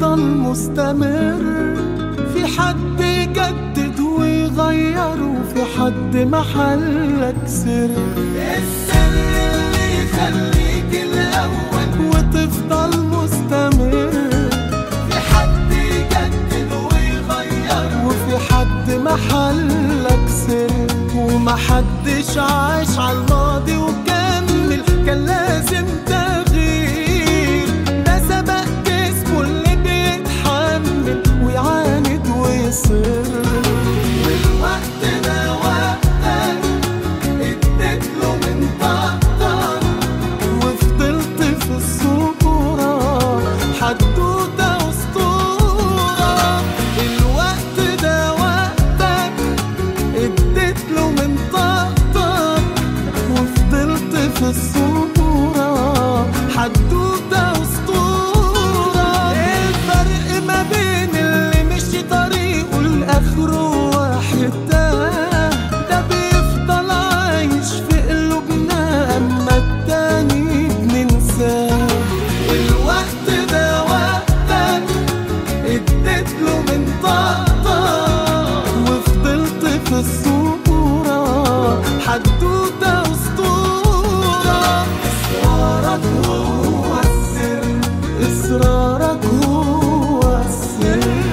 بيفضل مستمر في حد يجدد ويغير وفي حد محلك سر. السر اللي يخليك الأول. وتفضل مستمر. في حد يجدد ويغير. وفي حد محلك سر. ومحدش عاش على الماضي الصورة حدوتة أسطورة الفرق ما بين اللي مشي طريقه لآخره واحد تاه ده بيفضل عايش في قلوبنا أما التاني بننساه. الوقت ده وقتك اديت له من طاقتك. وفضلت في الصورة حدوتة